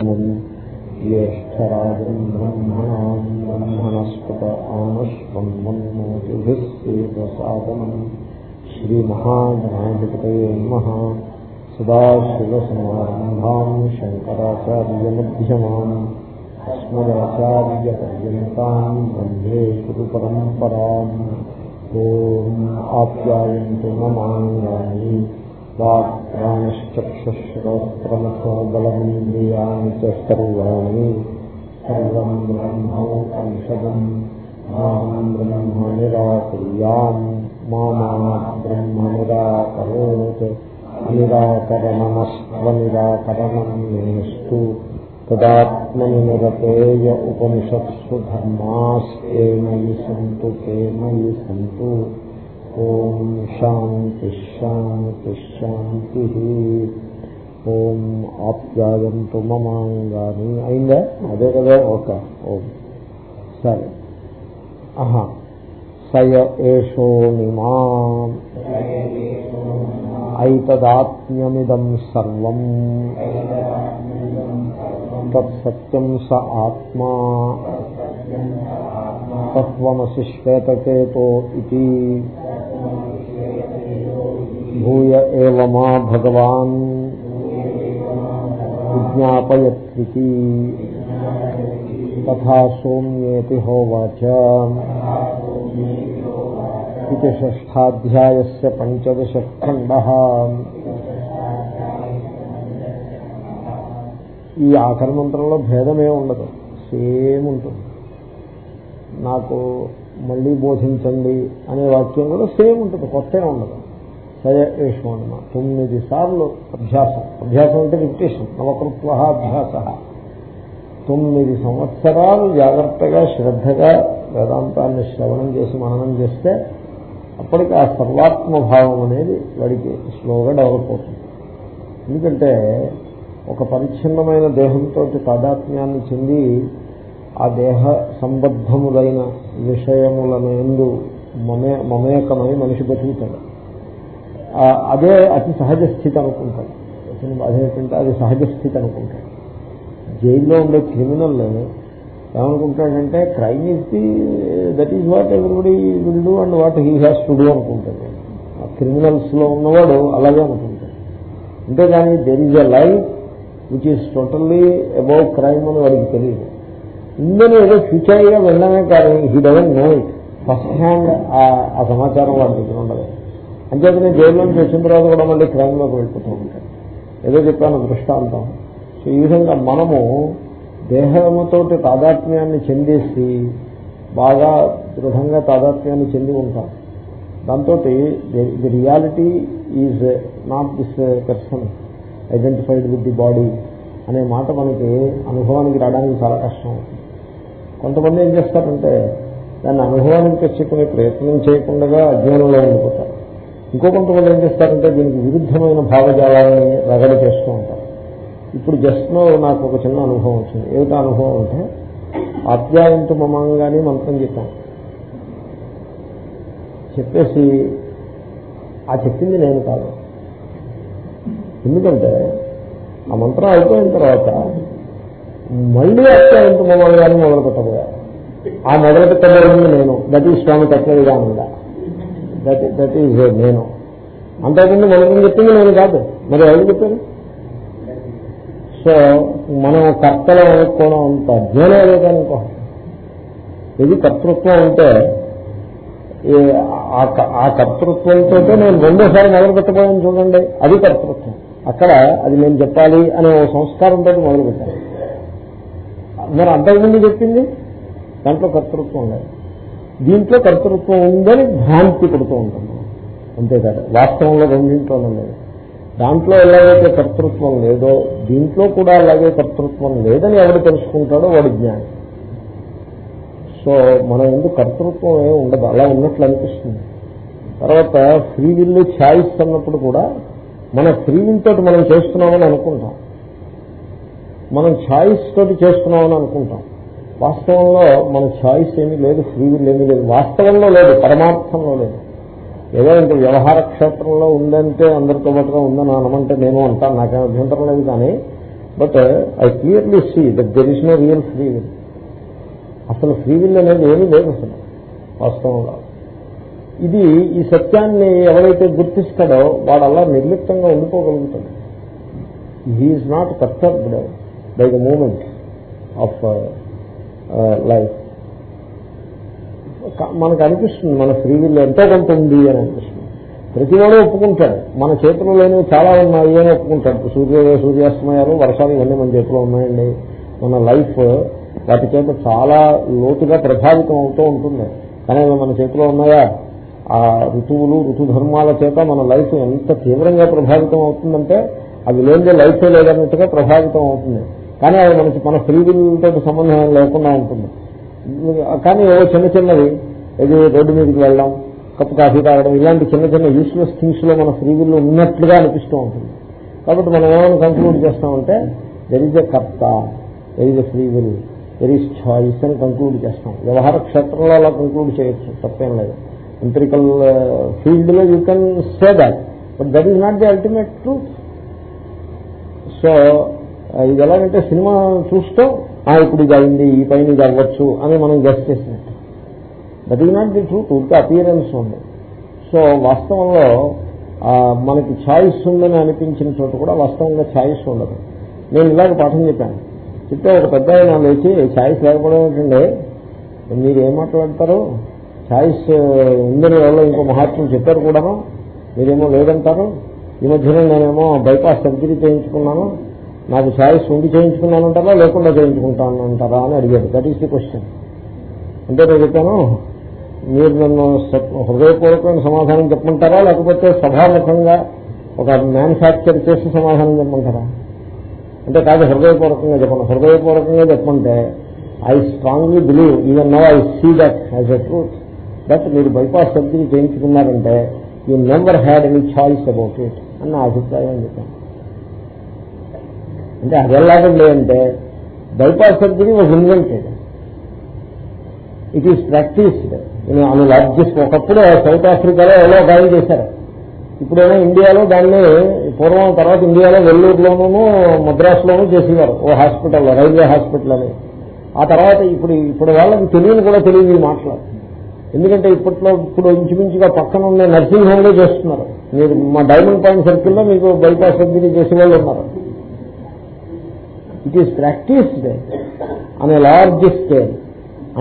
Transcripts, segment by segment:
ज्येष्ठराजम् ब्रह्मणाम् ब्रह्मणस्पत आनश्वन्मन्मोतिभिः सेवसादनम् श्रीमहागणाधिपतये नमः सदाशिवसमारम्भाम् शङ्कराचार्यमध्यमाम् अस्मदाचार्यपर्यन्ताम् वन्दे गुरुपरम्पराम् ॐ आप्यायन्तु ममाङ्गानि वाक्प्राणश्चक्षुश्रोत्रमथो बलमिन्द्रियाणि च सर्वाणि सर्वम् ब्रह्मोपनिषदम् माम् ब्रह्म निराकुर्याम् मा ब्रह्म निराकरोत् निराकरणमस्त्वनिराकरणम् मेस्तु तदात्मनि निरतेय उपनिषत्सु धर्मास्ते मयि सन्तु ते मयि सन्तु ఓం శాంతి ఓం ఆప్యాయంతు మమాంగాని అయిందా అదే కదా ఓకే ఓం సరే ఆహా సయ ఏషోనిమా ఐతదాత్మ్యమిదం సర్వం తత్సత్యం స ఆత్మా తత్వమసి శ్వేతకేతో ఇది భూయ ఏవ మా భగవాన్ విజ్ఞాపయత్తి తథా సోమ్యేతి హోవాచ ఇది షష్టాధ్యాయస్య పంచదశ ఖండ. ఈ ఆఖరి మంత్రంలో భేదమే ఉండదు సేమ్ ఉంటుంది. నాకు మళ్ళీ బోధించండి అనే వాక్యం కూడా సేమ్ ఉంటుంది కొత్త ఉండదు. సయ ఏషోణమ తొమ్మిది సార్లు అభ్యాసం. అభ్యాసం అంటే రిపిటేషన్ నవకృత్వ అభ్యాస. తొమ్మిది సంవత్సరాలు జాగ్రత్తగా శ్రద్ధగా వేదాంతాన్ని శ్రవణం చేసి మననం చేస్తే అప్పటికి ఆ సర్వాత్మభావం అనేది వాడికి స్లోగా డెవలప్ అవుతుంది. ఎందుకంటే ఒక పరిచ్ఛిన్నమైన దేహంతో తాదాత్మ్యాన్ని చెంది ఆ దేహ సంబద్ధములైన విషయములను ఎందు మమే మమేకమై మనిషి బతుకుతాడు. అదే అతి సహజ స్థితి అనుకుంటాడు అదేంటంటే అది సహజ స్థితి అనుకుంటాడు జైల్లో ఉండే criminal ఏమనుకుంటాడంటే crime is the that is what everybody will do and what he has to do అనుకుంటాడు. ఆ క్రిమినల్స్లో ఉన్నవాడు అలాగే అనుకుంటాడు. అంతేగాని there is a life which is totally above crime అని వాడికి తెలియదు. ఇందులో ఏదో ఫ్యూచర్గా వెళ్ళమే కానీ he doesn't know it first hand ఆ సమాచారం వాడి దగ్గర ఉండదు. అంచేతనే జైల్లో నుంచి వచ్చిన తర్వాత కూడా మళ్ళీ క్రైమ్లోకి వెళ్ళిపోతూ ఉంటాడు. ఏదో చెప్పాను దృష్టాంతం. సో ఈ విధంగా మనము దేహముతోటి తాదాత్మ్యాన్ని చెందేసి బాగా దృఢంగా తాదాత్మ్యాన్ని చెంది ఉంటాం. దాంతో the reality is not this person identified with the body అనే మాట మనకి అనుభవానికి రావడానికి చాలా కష్టం. అవుతుంది కొంతమంది ఏం చేస్తారంటే దాన్ని అనుభవానికి తెచ్చుకునే ప్రయత్నం చేయకుండా అజ్ఞానంలో ఉండిపోతారు. ఇంకో కొంతమంది ఏం చేస్తారంటే దీనికి విరుద్ధమైన భావజాలాన్ని రగడ చేస్తూ ఉంటారు. ఇప్పుడు జస్ట్ నాకు ఒక చిన్న అనుభవం వచ్చింది. ఏమిటా అనుభవం అంటే ఆప్యాయంతు మమంగానే మంత్రం చెప్పాను. చెప్పేసి ఆ చెప్పింది నేను కాదు. ఎందుకంటే ఆ మంత్రం అయిపోయిన తర్వాత మళ్ళీ అత్యంత మమ్మల్ని మొదలు పెట్టబోయారు ఆ మొదలు పెట్టబోయింది నేను దట్ ఈజ్ స్వామి తక్కువగా ఉందా దట్ దట్ ఈజ్ నేను. అంతకుముందు మొదలు చెప్పింది నేను కాదు. మరి ఎవరు చెప్పారు? సో మనం కర్తలు అనుకోవడం అంత అధ్యయనం లేదని ఇది కర్తృత్వం అంటే ఆ కర్తృత్వంతో నేను రెండోసారి మొదలు పెట్టబోయాను చూడండి. అది కర్తృత్వం. అక్కడ అది నేను చెప్పాలి అనే సంస్కారంతో మొదలు పెట్టాను మరి అంతకుముందు చెప్పింది? దాంట్లో కర్తృత్వం లేదు. దీంట్లో కర్తృత్వం ఉందని భ్రాంతి పడుతూ ఉంటుంది. అంతేకాదు వాస్తవంలో రెండింట్లో లేదు. దాంట్లో ఎలాగైతే కర్తృత్వం లేదో దీంట్లో కూడా అలాగే కర్తృత్వం లేదని ఎవడు తెలుసుకుంటాడో వాడు జ్ఞానం. సో మన ఎందుకు కర్తృత్వం ఏమి ఉండదు. అలా ఉన్నట్లు అనిపిస్తుంది. తర్వాత ఫ్రీ విల్ ఛాయిస్ అన్నప్పుడు కూడా మన ఫ్రీ విల్ తోటి మనం చేస్తున్నామని అనుకుంటాం. మనం ఛాయిస్ తోటి చేసుకున్నామని అనుకుంటాం. వాస్తవంలో మన ఛాయిస్ ఏమీ లేదు ఫ్రీ విల్ ఏమీ లేదు. వాస్తవంలో లేదు పరమార్థంలో లేదు. ఏదో వ్యవహార క్షేత్రంలో ఉందంటే అందరితో పాటుగా ఉందని అనమంటే నేను అంటాను. నాకేం అభ్యంతరం లేదు కానీ but I clearly see that there is no real free will. అసలు ఫ్రీ విల్ అనేది ఏమీ లేదు అసలు వాస్తవంలో. ఇది ఈ సత్యాన్ని ఎవరైతే గుర్తిస్తాడో వాడు అలా నిర్లిప్తంగా ఉండిపోగలుగుతాడు. He is not disturbed by the movement of life మనకు అనిపిస్తుంది మన ఫ్రీవిల్ ఎంతో కొంత ఉంది అని అనిపిస్తుంది. ప్రతివాడు ఒప్పుకుంటాడు. మన చేతిలో లేనివి చాలా ఉన్నాయి అని ఒప్పుకుంటాడు. సూర్యోదయ సూర్యాస్తమయాలు వర్షాలు ఇవన్నీ మన చేతిలో ఉన్నాయండి. మన లైఫ్ వాటి చేత చాలా లోతుగా ప్రభావితం అవుతూ ఉంటుంది. కానీ మన చేతిలో ఉన్నాయా? ఆ ఋతువులు ఋతుధర్మాల చేత మన లైఫ్ ఎంత తీవ్రంగా ప్రభావితం అవుతుందంటే అవి లేనిదే లైఫే లేదన్నట్టుగా ప్రభావితం అవుతుంది. కానీ అది మనకి మన ఫ్రీ సంబంధం లేకుండా ఉంటుంది. కానీ ఏవో చిన్న చిన్నవి ఏది రోడ్డు మీదకి వెళ్ళడం కప్పు కాఫీ తాగడం ఇలాంటి చిన్న చిన్న యూస్లెస్ థింగ్స్లో మన ఫ్రీ విల్ ఉన్నట్లుగా అనిపిస్తూ ఉంటుంది. కాబట్టి మనం ఏమైనా కంక్లూడ్ చేస్తామంటే దెర్ ఇస్ ఎ కర్త there is a free will there is choice అని కంక్లూడ్ చేస్తాం. వ్యవహార క్షేత్రంలో అలా కంక్లూడ్ చేయొచ్చు తప్పేం లేదు. ఎంపెరికల్ ఫీల్డ్లో you can say that but that is not the ultimate truth so ఇది ఎలాగంటే సినిమా చూస్తూ "ఆ, ఇప్పుడు ఇది అయింది ఈ పైన ఇది అవ్వచ్చు అని మనం గెస్ట్ చేసినట్టు. That is not the truth ఉడికి అపియరెన్స్ ఉంది సో వాస్తవంలో మనకి ఛాయిస్ ఉందని అనిపించిన చోట కూడా వాస్తవంగా ఛాయిస్ ఉండదు. నేను ఇలాగ పాఠం చెప్పాను. చెప్తే ఒక పెద్ద ఆయన లేచి ఛాయిస్ లేకపోవడం ఏంటండి? మీరు ఏం మాట్లాడతారు? ఛాయిస్ ఉందని ఎవరో ఇంకో మహాత్ములు చెప్పారు కూడాను. మీరేమో లేదంటారు. ఈ మధ్యన నేనేమో బైపాస్ సర్జరీ చేయించుకున్నాను. నాకు ఛాయిస్ ఉండి చేయించుకున్నానంటారా లేకుండా చేయించుకుంటాను అంటారా అని అడిగాడు. దట్ ఈస్ ది క్వశ్చన్ అంటే నేను చెప్పాను మీరు నన్ను హృదయపూర్వకమైన సమాధానం చెప్పమంటారా లేకపోతే సభాముఖంగా ఒక మ్యానుఫ్యాక్చర్ చేసి సమాధానం చెప్పమంటారా? అంటే కాదు హృదయపూర్వకంగా చెప్పండి హృదయపూర్వకంగా చెప్పమంటే I strongly believe even no I see that as a truth but మీరు bypass surgery చేయించుకున్నారంటే you never had any choice about it అని నా అభిప్రాయం చెప్పాను. అంటే అది ఎలాగండి అంటే bypass surgery was invented it is practised Anu largest ఒకప్పుడు సౌత్ ఆఫ్రికాలో ఎలా గాయం చేశారు? ఇప్పుడేమో ఇండియాలో దాన్ని పూర్వం తర్వాత ఇండియాలో వెల్లూరులోనూ మద్రాసులోనూ చేసేవారు. ఓ హాస్పిటల్లో రైల్వే హాస్పిటల్ అని. ఆ తర్వాత ఇప్పుడు ఇప్పుడు వాళ్ళకి తెలియని కూడా తెలియదు ఈ మాటలు. ఎందుకంటే ఇప్పట్లో ఇప్పుడు ఇంచుమించుగా పక్కన ఉన్న నర్సింగ్ హోమ్లో చేస్తున్నారు. మీరు మా డైమండ్ పాయింట్ సర్కిల్లో మీకు బైపాస్ సర్జరీ చేసే వాళ్ళు ఉన్నారు. It is practised on a large scale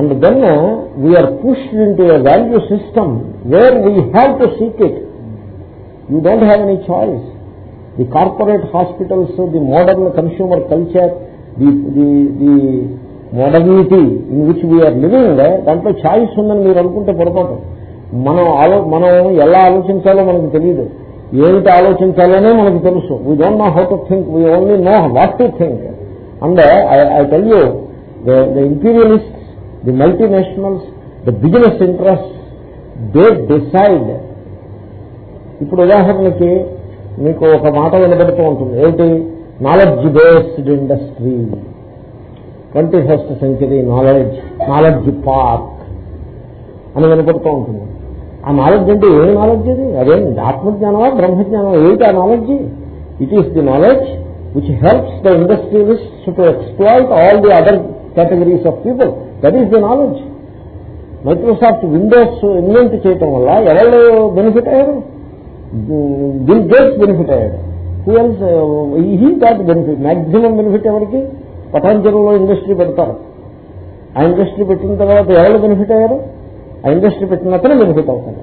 and then we are pushed into a value system where we have to seek it you don't have any choice the corporate hospitals the modern consumer culture the the the modernity in which we are living దాంట్లో choice ఉందని మీరు అనుకుంటే పొరపాటు. మనం ఆలో మనం ఎలా ఆలోచించాలో మనకు తెలియదు ఏమిటి ఆలోచించాలోనే మనకు తెలుసు. We don't know how to think we only know what to think and I tell you the imperialist the multinationals the business interest they decide ఇప్పుడు ఉదాహరణకి మీకు ఒక మాట వినబడుతూ ఉంటుంది. ఏంటి knowledge based industry twenty first century knowledge knowledge park అని వినపడుతూ ఉంటుంది. ఆ నాలెడ్జ్ అంటే ఏ నాలెడ్జ్ అది అదేం ఆత్మజ్ఞానమా బ్రహ్మజ్ఞానమా? ఏంటి ఆ knowledge it is the knowledge which helps the industrialists to exploit all the other categories of people That is the knowledge Microsoft Windows invent చేయటం వల్ల ఎవరు బెనిఫిట్ అయ్యారు? బిల్ గేట్స్ బెనిఫిట్ అయ్యాడు. Who else he that benefit maximum benefit ఎవరికి? పటాంజలిలో industry పెడతారు. ఆ industry పెట్టిన తర్వాత ఎవరు బెనిఫిట్ అయ్యారు? ఆ ఇండస్ట్రీ పెట్టిన అతను బెనిఫిట్ అవుతాడు.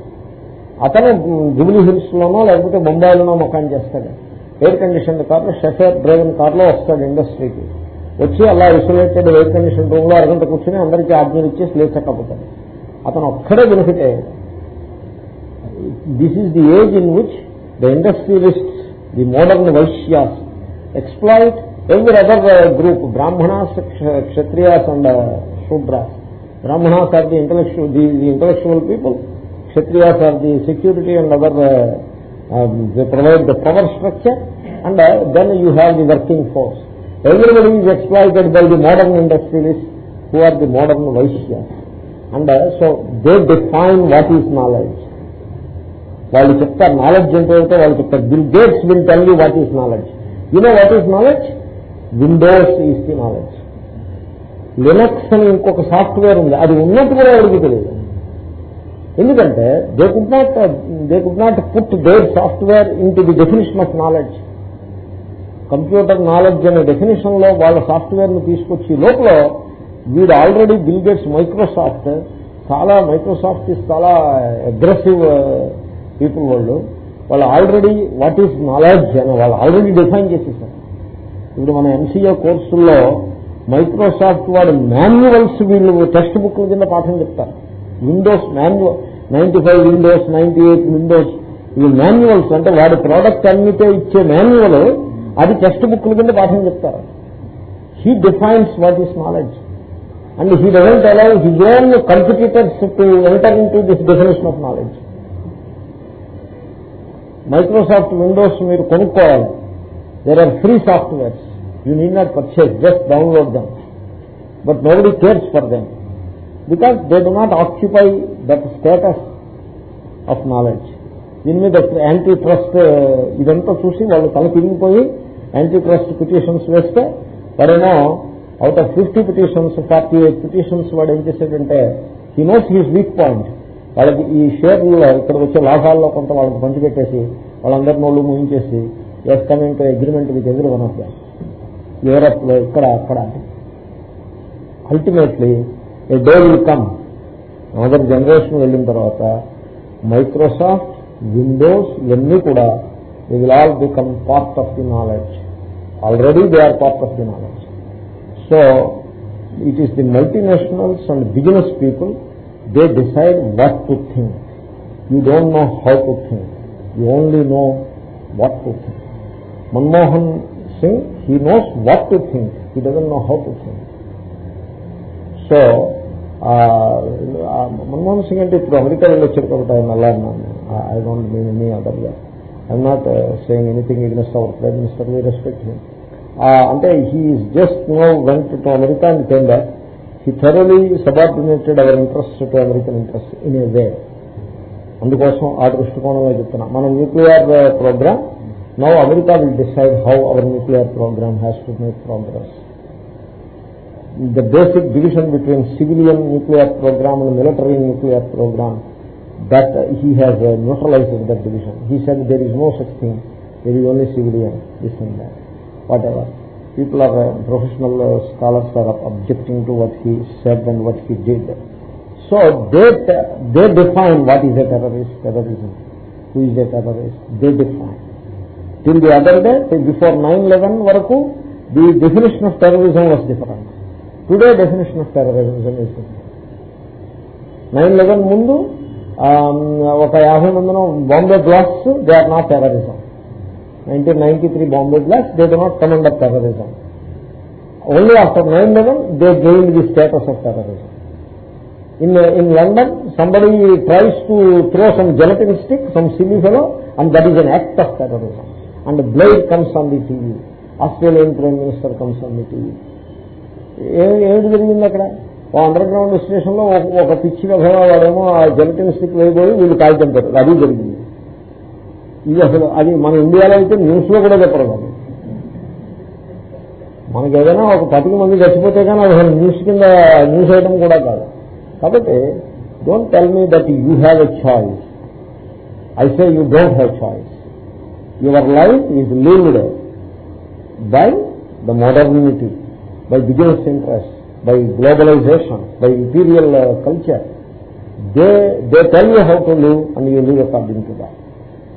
అతను జూబ్లీ హిల్స్ లోనో లేకపోతే బొంబాయిలోనో మకాన్ చేస్తాడు. ఎయిర్ కండిషన్ కార్లో షెఫర్ డ్రైవన్ కార్లో వస్తాడు ఇండస్ట్రీకి. వచ్చి అలా ఐసోలేటెడ్ ఎయిర్ కండిషన్ రూమ్లో అరగంట కూర్చొని అందరికీ ఆజ్ఞలు ఇచ్చి ఇచ్చేసి లేచకపోతాడు అతను ఒక్కడే benefit this is the age in which the industrialists the modern Vaishyas exploit every other group Brahmanas Kshatriyas and Kshatriyas Brahmanas are the intellectual the intellectual people Kshatriyas are the security and other they provide the power structure. And then you have the working force. Everybody is exploited by the modern industrialists who are the modern Vaishyas. And so they define what is knowledge. వాళ్ళు చెప్తారు నాలెడ్జ్ అంటే ఏమిటో వాళ్ళు చెప్తారు Bill Gates will tell you what is knowledge you know what is knowledge Windows is the knowledge Linux అని ఇంకొక software ఉంది అది ఉన్నట్టు కూడా ఎవరికి తెలియదు ఎందుకంటే they could not they could not put their software into the definition of knowledge computer knowledge అనే డెఫినేషన్లో వాళ్ళ సాఫ్ట్వేర్ను తీసుకొచ్చి లోపల వీడు ఆల్రెడీ బిల్ గేట్స్ మైక్రోసాఫ్ట్ చాలా మైక్రోసాఫ్ట్ చాలా అగ్రెసివ్ పీపుల్ uh, వాళ్ళు. వాళ్ళు ఆల్రెడీ వాట్ ఈస్ నాలెడ్జ్ అని వాళ్ళు ఆల్రెడీ డిఫైన్ చేసేసారు. ఇప్పుడు మన ఎంసీఏ కోర్సుల్లో మైక్రోసాఫ్ట్ వాడు మాన్యువల్స్ వీళ్ళు టెక్స్ట్ బుక్ల కింద పాఠం చెప్తారు. Windows manual ninety five Windows ninety eight Windows ఇవి మాన్యువల్స్ అంటే వాడి ప్రోడక్ట్ అన్నిటే ఇచ్చే మాన్యువల్ అది టెక్స్ట్ బుక్ల కింద పాఠం చెప్తారు. He defines what is knowledge and he doesn't allow his own competitors to enter into this definition of knowledge Microsoft Windows మీరు కొనుక్కోవాలి. There are free softwares you need not purchase just download them but nobody cares for them because they do not occupy that status of knowledge దీని మీద anti trust uh, ఇదంతా చూసి వాళ్ళు తల తిరిగిపోయి anti trust petitions వేస్తే వాడేమో out of fifty petitions forty eight petitions వాడు ఏం చేశాడంటే he knows his weak point వాళ్ళకి ఈ షేర్లలో ఇక్కడ వచ్చే లాభాల్లో కొంత వాళ్ళకి పంచిపెట్టేసి వాళ్ళందరి నోళ్ళు ముగించేసి yes coming to agreement with ఎదురు వన్ ఆఫ్ యూరప్లో ఇక్కడ అక్కడ. Ultimately a day will come other generation వెళ్ళిన తర్వాత మైక్రోసాఫ్ట్ విండోస్ ఇవన్నీ కూడా they will all become part of the knowledge already they are part of the knowledge so it is the multinationals and business people they decide what to think you don't know how to think you only know what to think Manmohan Singh he knows what to think he doesn't know how to think so Manmohan Singh అంటే ఇప్పుడు America వెళ్ళి వచ్చారు కాబట్టి ఆయన అలా అన్నాను. I don't mean any అదర్గా I'm not saying anything against our prime minister we respect him అంటే he's just no went to America and came back he thoroughly subordinated our interest to American interest in a way అందుకోసం ఆ దృష్టికోణంలో చెప్తున్నా. మన nuclear programme now America will decide how our nuclear programme has to make progress the basic division between civilian nuclear program and military nuclear program, that he has uh, neutralized that division. He said there is no such thing. There is only civilian, this and that, whatever. People are, uh, professional uh, scholars are objecting to what he said and what he did. So they, they define what is a terrorist, terrorism, who is a terrorist, they define. Till the other day, before 9-11 varaku, the definition of terrorism was different. Today definition of terrorism nine eleven ముందు ఒక యాభై మందిన Bombay blasts they are not terrorism nineteen ninety three Bombay blasts they do not command of terrorism only after nine eleven they gain the status of terrorism in in London somebody tries to throw some gelatin stick some silly fellow and that is an act of terrorism and Blair comes on the TV Australian prime minister comes on the TV ఏమిటి జరిగింది అక్కడ? ఓ under ground స్టేషన్లో ఒక పిచ్చి విధంగా వాడేమో ఆ జెలటిన్ స్టిక్ వేయబోయి వీళ్ళు కాగితం పెట్టారు. అది జరిగింది. ఇది అసలు అది మన ఇండియాలో అయితే న్యూస్లో కూడా చెప్పరు కాదు మనకి ఏదైనా ఒక పదికి మంది చచ్చిపోతే కానీ అది అసలు న్యూస్ కింద న్యూస్ ఐటమ్ కూడా కాదు. కాబట్టి don't tell me that you have a choice I say you don't have choice your life is lived by the modernity by business interests, by globalization, by imperial uh, culture. They, they tell you how to live and you live according to that.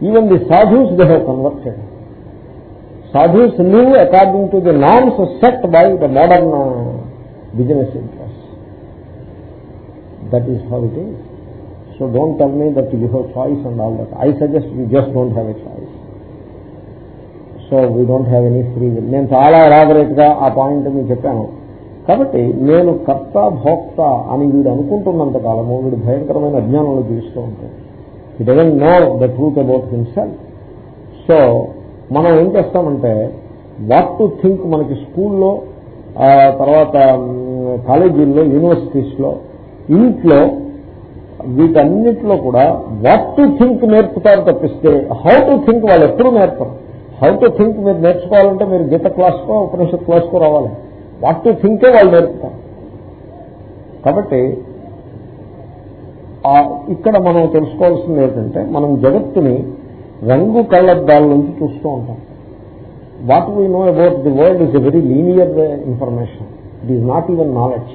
Even the sadhus they have converted. Sadhus live according to the norms set by the modern uh, business interests. That is how it is. So don't tell me that you have choice and all that. I suggest you just don't have a choice. So we don't have any free will నేను చాలా ఎలాబరేట్గా ఆ point మీకు చెప్పాను. కాబట్టి నేను కర్త భోక్త అని వీడు అనుకుంటున్నంత కాలము వీడు భయంకరమైన అజ్ఞానంలో జీవిస్తూ ఉంటాడు. He doesn't know the truth about himself so మనం ఏం చేస్తామంటే వాట్ టు థింక్ మనకి స్కూల్లో తర్వాత కాలేజీల్లో యూనివర్సిటీస్లో ఇంట్లో వీటన్నిటిలో కూడా వాట్ టు థింక్ నేర్పుతారు తప్పిస్తే హౌ టు థింక్ వాళ్ళు ఎప్పుడు నేర్పరు. హౌ టు థింక్ మీరు నేర్చుకోవాలంటే మీరు గీత క్లాస్కో ఉపనిషత్ క్లాస్కో రావాలి. వాట్ టు థింకే వాళ్ళు నేర్పుతారు. కాబట్టి ఇక్కడ మనం తెలుసుకోవాల్సింది ఏంటంటే మనం జగత్తుని రంగు కళ్ళద్దాల నుంచి చూస్తూ ఉంటాం. What we know about the world is a very linear information it is not even knowledge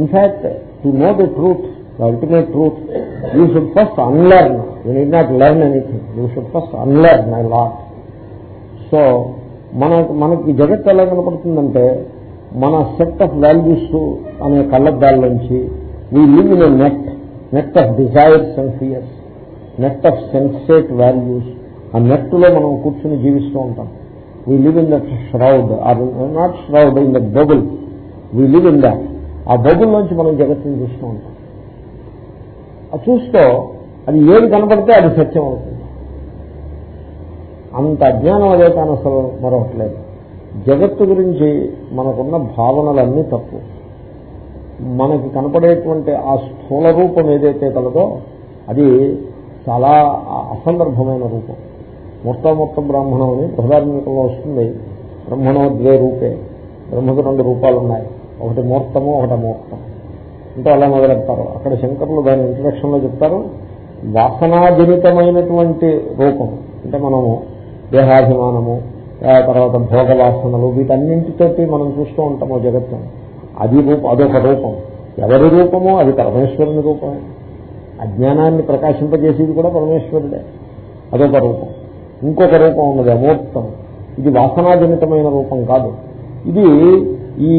in fact to know the truth the ultimate truth you should first unlearn you need not learn anything you should first unlearn a lot so మన మనకి జగత్ ఎలా కనపడుతుందంటే మన set of values అనే కళ్ళద్దాల్లోంచి we live in a net net of desires and fears net of sensate values ఆ నెట్లో మనం కూర్చుని జీవిస్తూ ఉంటాం. We live in that shroud or not shroud in that bubble we live in that ఆ bubble నుంచి మనం జగత్తుని చూస్తూ ఉంటాం. చూస్తూ అది ఏది కనపడితే అది సత్యం అవుతుంది. అంత అజ్ఞానం అదే కానీ అసలు మరొకట్లేదు. జగత్తు గురించి మనకున్న భావనలన్నీ తప్పు. మనకి కనపడేటువంటి ఆ స్థూల రూపం ఏదైతే కలదో అది చాలా అసందర్భమైన రూపం. మొత్తం మొత్తం బ్రాహ్మణం అని బృహదార్మికంలో వస్తుంది. బ్రహ్మణో ద్వే రూపే. బ్రహ్మకు రెండు రూపాలు ఉన్నాయి ఒకటి మూర్తము ఒకటి అమూర్తం. అంటే అలా మొదలెడతారు. అక్కడ శంకరులు దాని ఇంట్రడక్షన్లో చెప్తారు. వాసనాజనితమైనటువంటి రూపం. అంటే మనము దేహాభిమానము తర్వాత భోగవాసనలు వీటన్నింటితోటి మనం చూస్తూ ఉంటాము జగత్తు అది రూపం అదొక రూపం. ఎవరి రూపమో అది పరమేశ్వరుని రూపమే. అజ్ఞానాన్ని ప్రకాశింపజేసేది కూడా పరమేశ్వరుడే. అదొక రూపం. ఇంకొక రూపం ఉన్నది అమూర్తం. ఇది వాసనాజనితమైన రూపం కాదు. ఇది ఈ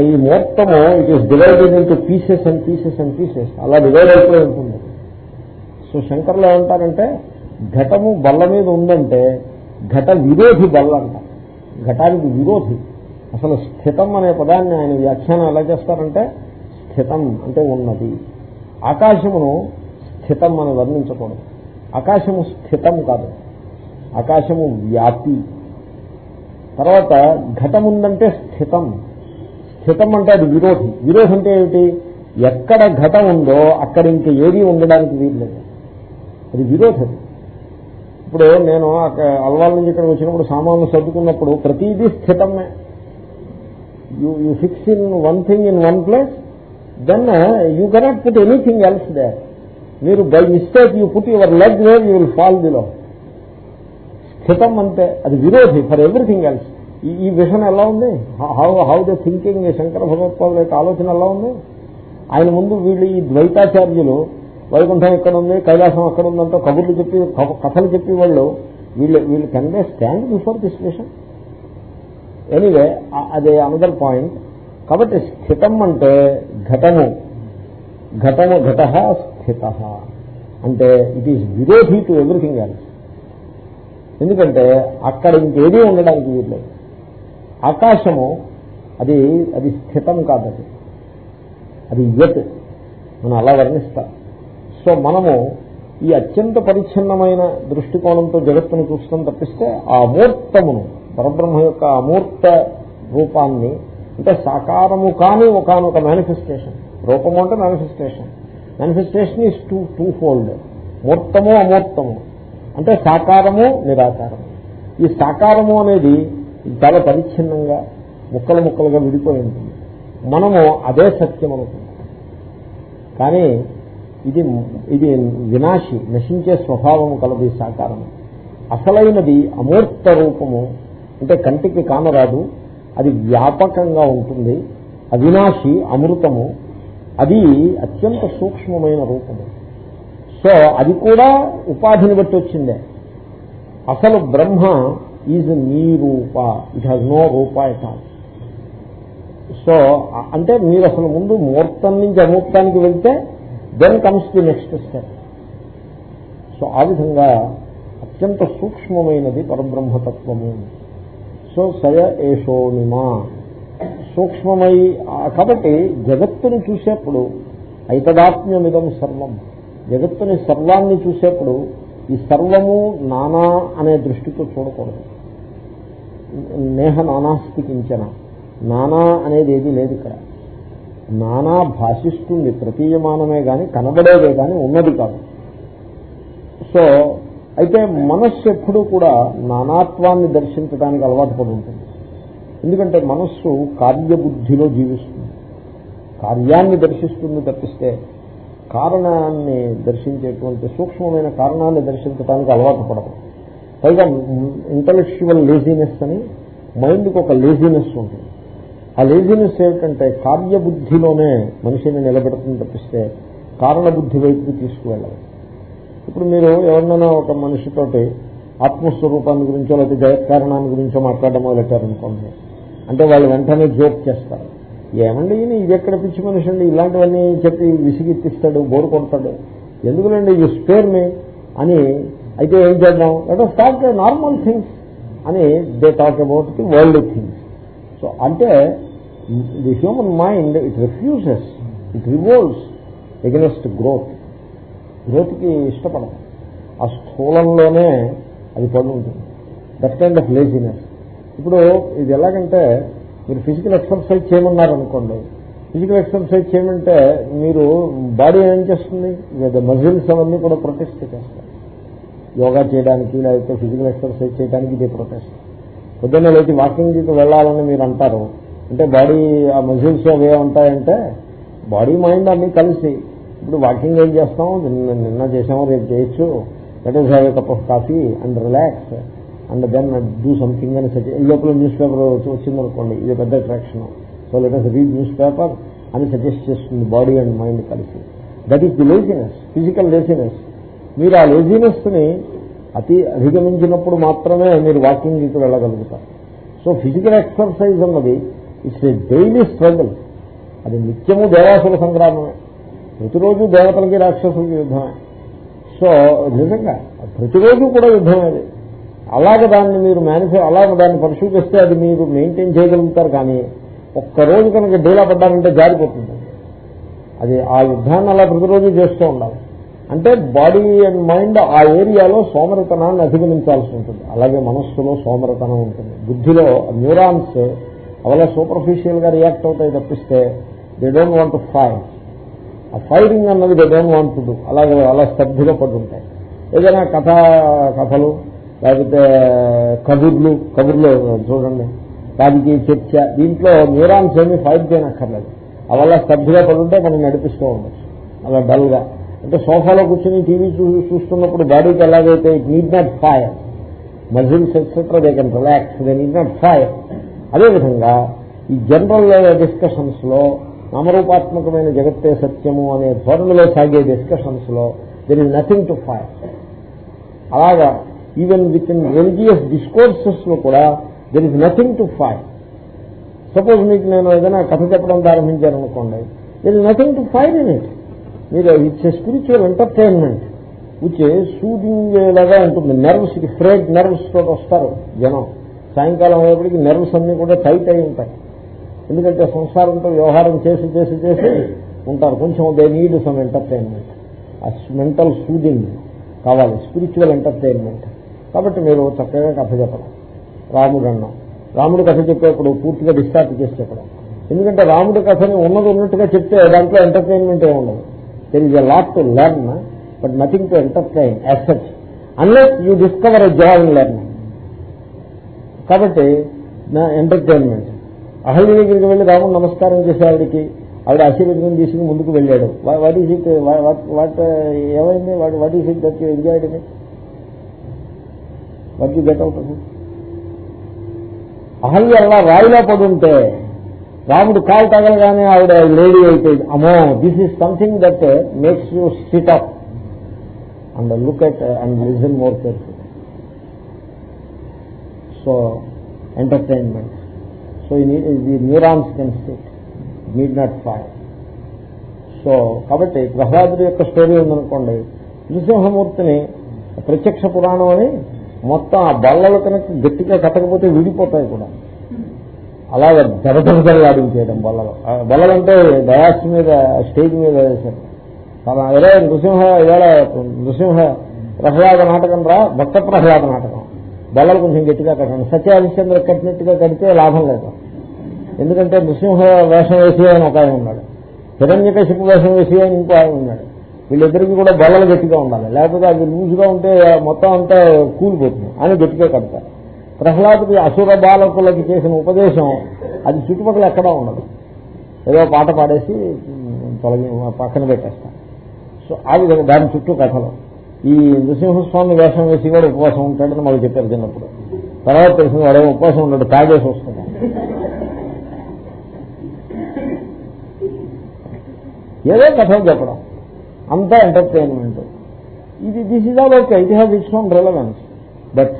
ఈ మూర్తము it is divided into pieces and pieces and pieces అలా డివైడ్ అయిపోయి ఉంటుంది. సో శంకర్లు ఏమంటారంటే ఘటము బల్ల మీద ఉందంటే ఘట విరోధి బల్ల అంట ఘటానికి విరోధి. అసలు స్థితం అనే పదాన్ని ఆయన వ్యాఖ్యానం ఎలా చేస్తారంటే స్థితం అంటే ఉన్నది. ఆకాశమును స్థితం అని వర్ణించకూడదు. ఆకాశము స్థితం కాదు. ఆకాశము వ్యాప్తి. తర్వాత ఘటముందంటే స్థితం. స్థితం అంటే అది విరోధి. విరోధి అంటే ఏమిటి? ఎక్కడ ఘటం ఉందో అక్కడ ఇంక ఏది ఉండడానికి వీల్లేదు. అది విరోధం. ఇప్పుడు నేను అల్వాల నుంచి ఇక్కడ వచ్చినప్పుడు సామాన్లు సర్దుకున్నప్పుడు ప్రతిదీ స్థితమే. You you fix in one thing in one place then you cannot put anything else they మీరు by mistake you put your leg where you will fall below స్థితం అంటే అది విరోధి ఫర్ ఎవ్రీథింగ్ ఎల్స్ ఈ విషన్ ఎలా ఉంది? How how the thinking Shankara భగవత్పాదుల యొక్క ఆలోచన ఎలా ఉంది? ఆయన ముందు వీళ్ళు ఈ ద్వైతాచార్యులు వైకుంఠం ఇక్కడ ఉంది కైలాసం అక్కడ ఉందంటే కబుర్లు చెప్పి కథలు చెప్పి వాళ్ళు వీళ్ళు వీళ్ళు can they stand before this vision anyway అదే అనదర్ పాయింట్. కాబట్టి స్థితం అంటే ఘటము. ఘటము ఘట స్థిత. అంటే ఇట్ ఈస్ విరోధి టు ఎవ్రీథింగ్ ఎల్స్. ఎందుకంటే అక్కడ ఇంకేదీ ఉండడానికి వీల్లేదు. ఆకాశము అది అది స్థితం కాదది అది యత్ మనం అలా వర్ణిస్తాం. సో మనము ఈ అత్యంత పరిచ్ఛిన్నమైన దృష్టికోణంతో జగత్తును చూస్తాం తప్పిస్తే ఆ అమూర్తమును పరబ్రహ్మ యొక్క అమూర్త రూపాన్ని అంటే సాకారము కాని ఒకనొక మేనిఫెస్టేషన్ రూపము అంటే manifestation manifestation is two twofold మూర్తము అమూర్తము. అంటే సాకారము నిరాకారము. ఈ సాకారము అనేది చాలా పరిచ్ఛిన్నంగా ముక్కలు ముక్కలుగా విడిపోయి ఉంటుంది. మనము అదే సత్యం అనుకుంటాం కానీ ఇది ఇది వినాశి నశించే స్వభావం కలది సాకారం. అసలైనది అమూర్త రూపము అంటే కంటికి కానరాదు అది వ్యాపకంగా ఉంటుంది అవినాశి అమృతము అది అత్యంత సూక్ష్మమైన రూపము. సో అది కూడా ఉపాధిని బట్టి వచ్చిందే. అసలు బ్రహ్మ ఈజ్ నీ రూప ఇట్ హాజ్ నో రూప ఇట్ ఆల్. సో అంటే మీరు అసలు ముందు ముహూర్తం నుంచి అమూర్తానికి వెళ్తే then comes the next step so ఆ విధంగా అత్యంత సూక్ష్మమైనది పరబ్రహ్మతత్వము. సో సయ ఏషోనిమా సూక్ష్మమై కాబట్టి జగత్తుని చూసేప్పుడు ఐతదాత్మ్యమిదం సర్వం. జగత్తుని సర్వాన్ని చూసేప్పుడు ఈ సర్వము నానా అనే దృష్టితో చూడకూడదు. నేహ నానాస్థితించిన నానా అనేది ఏది లేదు ఇక్కడ నానా భాషిస్తుంది ప్రతీయమానమే గాని కనబడేదే గాని ఉన్నది కాదు. సో అయితే మనస్సు ఎప్పుడూ కూడా నానాత్వాన్ని దర్శించడానికి అలవాటు పడి ఉంటుంది. ఎందుకంటే మనస్సు కార్యబుద్ధిలో జీవిస్తుంది. కార్యాన్ని దర్శిస్తుంది తప్పిస్తే కారణాన్ని దర్శించేటువంటి సూక్ష్మమైన కారణాన్ని దర్శించడానికి అలవాటు పడదు. పైగా ఇంటలెక్చువల్ లేజినెస్ అని మైండ్కి ఒక లేజినెస్ ఉంటుంది. ఆ లేజినెస్ ఏమిటంటే కార్యబుద్ధిలోనే మనిషిని నిలబెడుతుంది తప్పిస్తే కారణబుద్ధి వైపుకి తీసుకువెళ్ళాలి ఇప్పుడు మీరు ఎవరినైనా ఒక మనిషితోటి ఆత్మస్వరూపాన్ని గురించో లేకపోతే జయత్కారణాన్ని గురించో మాట్లాడడం మొదలెట్టారనుకోండి అంటే వాళ్ళు వెంటనే జోక్ చేస్తారు. ఏమండి ఈయన ఇది ఎక్కడ పిచ్చి మనిషి అండి? ఇలాంటివన్నీ చెప్పి విసిగిత్తిస్తాడు బోరు కొడతాడు. ఎందుకులండి? యూ స్పేర్ మీ అని అయితే ఏం చేద్దాం? లెట్ స్టార్ట్ నార్మల్ థింగ్స్ అని they talk about the world things so అంటే the human mind it refuses it revolves against growth గ్రోత్కి ఇష్టపడదు. ఆ స్థూలంలోనే అది పడి ఉంటుంది దట్ కైండ్ ఆఫ్ లేజినెస్ ఇప్పుడు ఇది ఎలాగంటే మీరు ఫిజికల్ ఎక్సర్సైజ్ చేయమన్నారనుకోండి. ఫిజికల్ ఎక్సర్సైజ్ చేయమంటే మీరు బాడీ ఏం చేస్తుంది? మజిల్స్ అవన్నీ కూడా ప్రొటెస్ట్ చేస్తారు. యోగా చేయడానికి లేకపోతే ఫిజికల్ ఎక్సర్సైజ్ చేయడానికి ఇది ప్రొటెస్ట్ పొద్దున్న లేచి వాకింగ్కి వెళ్ళాలని మీరు అంటారు. అంటే బాడీ ఆ మజిల్స్ అవే ఉంటాయంటే బాడీ మైండ్ అన్ని కలిసి. ఇప్పుడు వాకింగ్ ఏం చేస్తాం? నిన్న నిన్న చేసాము రేపు చేయొచ్చు. That is have a cup of coffee and relax and then do something అని సజెస్ట్ లోపల న్యూస్ పేపర్ వచ్చిందనుకోండి ఇది పెద్ద attraction so let us read newspaper అని సజెస్ట్ చేస్తుంది బాడీ అండ్ మైండ్ కలిసి. That is the laziness physical laziness మీరు ఆ లేజినెస్ని అతి అధిగమించినప్పుడు మాత్రమే మీరు వాకింగ్కి వెళ్ళగలుగుతారు. సో ఫిజికల్ ఎక్సర్సైజ్ అన్నది ఇట్స్ ఏ డైలీ స్ట్రగుల్. అది నిత్యము దేవాసుల సంగ్రామమే. ప్రతిరోజు దేవతలకి రాక్షసులకి యుద్ధమే సో నిజంగా ప్రతిరోజు కూడా యుద్ధమే అది. అలాగే దాన్ని మీరు మేనిఫె అలాగే దాన్ని పరిశీలిస్తే అది మీరు మెయింటైన్ చేయగలుగుతారు కానీ ఒక్కరోజు కనుక డీలా పడ్డారంటే జారిపోతుంది. అది ఆ యుద్ధాన్ని అలా ప్రతిరోజు చేస్తూ ఉండాలి. అంటే బాడీ అండ్ మైండ్ ఆ ఏరియాలో సోమరితనాన్ని అధిగమించాల్సి ఉంటుంది. అలాగే మనస్సులో సోమరితనం ఉంటుంది. బుద్ధిలో న్యూరాన్స్ అవలా సూపర్ఫిషియల్గా రియాక్ట్ అవుతాయి తప్పిస్తే దే డోంట్ వాంట్ ఫైర్ ఆ ఫైరింగ్ అన్నది they don't want to do అలాగే అలా స్తబ్దుగా పడి ఉంటాయి ఏదైనా కథ కథలు లేకపోతే కబుర్లు కబుర్లు చూడండి. రాజకీయ చర్చ. దీంట్లో న్యూరాన్స్ ఏమీ ఫైర్ చేయనక్కర్లేదు. అవల్ల స్తబ్దుగా పడుంటే మనం నడిపిస్తూ ఉండొచ్చు. అలా డల్గా. అంటే సోఫాలో కూర్చొని టీవీ చూస్తున్నప్పుడు బాడీకి ఎలాగైతే it need not fire muscles etcetera they can relax they need not fire అదేవిధంగా ఈ జనరల్ డిస్కషన్స్లో నామరూపాత్మకమైన జగత్తే సత్యము అనే ధోరణిలో సాగే డిస్కషన్స్లో there is nothing to fire అలాగా ఈవెన్ విత్ ఇన్ రిలీజియస్ డిస్కోర్సెస్లో కూడా there is nothing to fire suppose మీకు నేను ఏదైనా కథ చెప్పడం ప్రారంభించాను అనుకోండి there is nothing to fire in it మీరు it's spiritual entertainment which soothing లాగా ఉంటుంది. నర్వ్స్కి ఫ్రేడ్ నర్వ్స్ తోటి వస్తారు జనం. సాయంకాలం అయ్యేప్పటికి నెర్వ్స్ అన్ని కూడా టైట్ అయి ఉంటాయి. ఎందుకంటే సంసారంతో వ్యవహారం చేసి చేసి చేసి ఉంటారు. కొంచెం దే నీడ్ సమ్ ఎంటర్టైన్మెంట్ ఆ మెంటల్ సూదింగ్ కావాలి. స్పిరిచువల్ ఎంటర్టైన్మెంట్ కాబట్టి మీరు చక్కగా కథ చెప్పడం. రాముడు అన్నాం. రాముడు కథ చెప్పేప్పుడు పూర్తిగా డిస్టార్ట్ చేసి చెప్పడం. ఎందుకంటే రాముడి కథని ఉన్నది ఉన్నట్టుగా చెప్తే దాంట్లో ఎంటర్టైన్మెంట్ ఏ ఉండదు. There is a lot to learn but nothing to entertain accept unless you discover a job learning కాబట్టి నా ఎంటర్టైన్మెంట్ అహల్య దగ్గరికి వెళ్ళి రాముడు నమస్కారం చేసే ఆవిడికి ఆవిడ ఆశీర్వదనం తీసుకుని ముందుకు వెళ్ళాడు. What is it? వాట్ ఏమైంది? What what is it that you enjoyed it what you get out Ahalya అలా రాయిలో పడుంటే రాముడు కాలు తగలగానే ఆవిడ లేడీ అయితే అమో this is something that makes you sit up and look at and listen more careful so entertainment so the neurons can sit need not fire so కాబట్టి ప్రహ్లాదుడి యొక్క స్టోరీ ఉందనుకోండి నృసింహమూర్తిని ప్రత్యక్ష పురాణం అని మొత్తం ఆ బల్లలు కనుక గట్టిగా కట్టకపోతే విడిపోతాయి కూడా. అలాగే దడదడలాడించేయడం బల్లలు. బల్లలు అంటే డయాస్ మీద స్టేజ్ మీద వేశారు. ఏదో నృసింహ ఇవాళ నృసింహ ప్రహ్లాద నాటకం రా భక్త ప్రహ్లాద నాటకం. బల్లలు కొంచెం గట్టిగా కట్టండి. సత్య హరిశ్చంద్ర కట్టినట్టుగా కడితే లాభం లేదు. ఎందుకంటే నృసింహ వేషం వేసి ఆయన ఒక ఆయన ఉన్నాడు. హిరణ్యకశిపు వేషం వేసి ఆయన ఇంకో ఆయన ఉన్నాడు. వీళ్ళిద్దరికి కూడా బల్లలు గట్టిగా ఉండాలి. లేకపోతే అది లూజ్గా ఉంటే మొత్తం అంతా కూలిపోతుంది. అని గట్టిగా కడతారు. ప్రహ్లాదుకి అసుర బాలకులకి చేసిన ఉపదేశం అది చుట్టుపక్కల ఎక్కడా ఉండదు. ఏదో పాట పాడేసి తొలగి పక్కన పెట్టేస్తాను సో ఆ విధంగా దాని చుట్టూ కథలు. ఈ నృసింహస్వామి వేషం వేసి కూడా ఉపవాసం ఉంటాడని మాకు చెప్పారు చిన్నప్పుడు. తర్వాత తెలిసిన వాడే ఉపవాసం ఉంటాడు తాగేసి వస్తున్నాడు. ఏదో కథలు చెప్పడం. అంతా ఎంటర్టైన్మెంట్ ఇది this is all okay it has its own relevance but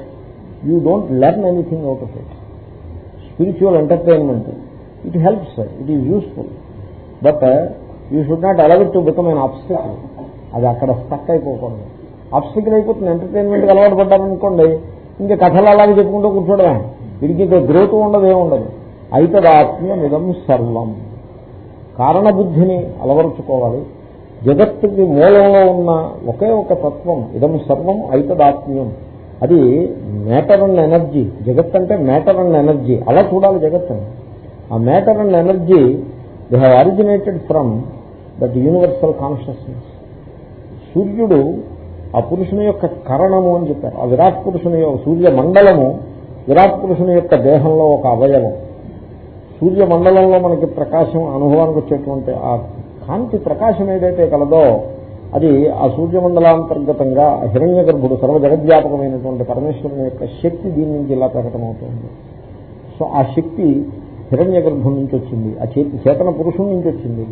you don't learn anything out of it spiritual entertainment it helps it is useful but you should not allow it to become an obstacle అది అక్కడ stuck అయిపోకూడదు. Obstacle అయిపోతుంది ఎంటర్టైన్మెంట్కి అలవాటు పడ్డారనుకోండి ఇంకా కథలు అలాగే చెప్పుకుంటూ కూర్చోడమే. వీడికి ఇంకా గ్రోత్ ఉండదు ఏముండదు. ఐతదాత్మ్యమిదం సర్వం. కారణబుద్ధిని అలవరుచుకోవాలి. జగత్తుకి మూలంలో ఉన్న ఒకే ఒక తత్వం ఇదం సర్వం ఐతదాత్మ్యం. అది మ్యాటర్ అండ్ ఎనర్జీ జగత్ అంటే మ్యాటర్ అండ్ ఎనర్జీ అలా చూడాలి జగత్ అని ఆ matter and energy they have originated from that universal consciousness సూర్యుడు ఆ పురుషుని యొక్క కరణము అని చెప్పారు. ఆ విరాట్ పురుషుని సూర్య మండలము విరాట్ పురుషుని యొక్క దేహంలో ఒక అవయవం. సూర్య మండలంలో మనకి ప్రకాశం అనుభవానికి వచ్చేటువంటి ఆ కాంతి ప్రకాశం ఏదైతే కలదో అది ఆ సూర్యమండలాంతర్గతంగా హిరణ్య గర్భుడు సర్వ జగద్వ్యాపకమైనటువంటి పరమేశ్వరుని యొక్క శక్తి దీని నుంచి ఇలా ప్రకటమవుతుంది సో ఆ శక్తి హిరణ్య గర్భం నుంచి వచ్చింది. ఆ చేతి చేతన పురుషుడి నుంచి వచ్చింది.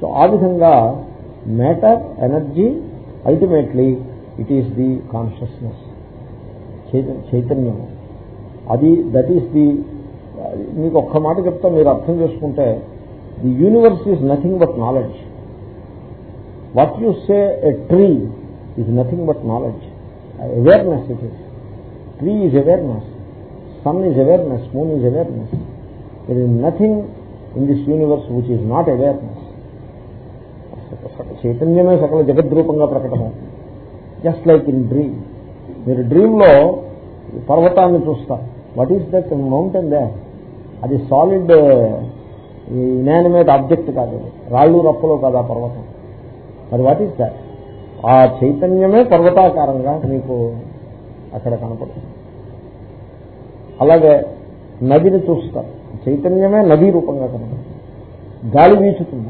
సో ఆ విధంగా matter energy ultimately it is the consciousness చైతన్యం అది దట్ ఈస్ ది మీకు ఒక్క మాట చెప్తా మీరు అర్థం చేసుకుంటే the universe is nothing but knowledge what you say a tree is nothing but knowledge awareness it is tree is awareness sun is awareness moon is awareness there is nothing in this universe which is not awareness చైతన్యమే సకల జగద్రూపంగా ప్రకటమవుతుంది. Just like in dream. మీరు డ్రీమ్లో పర్వతాన్ని చూస్తారు. What is that mountain they అది solid inanimate object కాదు. రాళ్ళు రప్పలో కాదు ఆ పర్వతం. మరి వాట్ ఈస్ దాట్ ఆ చైతన్యమే పర్వతాకారంగా మీకు అక్కడ కనపడుతుంది. అలాగే నదిని చూస్తారు. చైతన్యమే నదీ రూపంగా కనపడుతుంది. గాలి వీచుతుంది.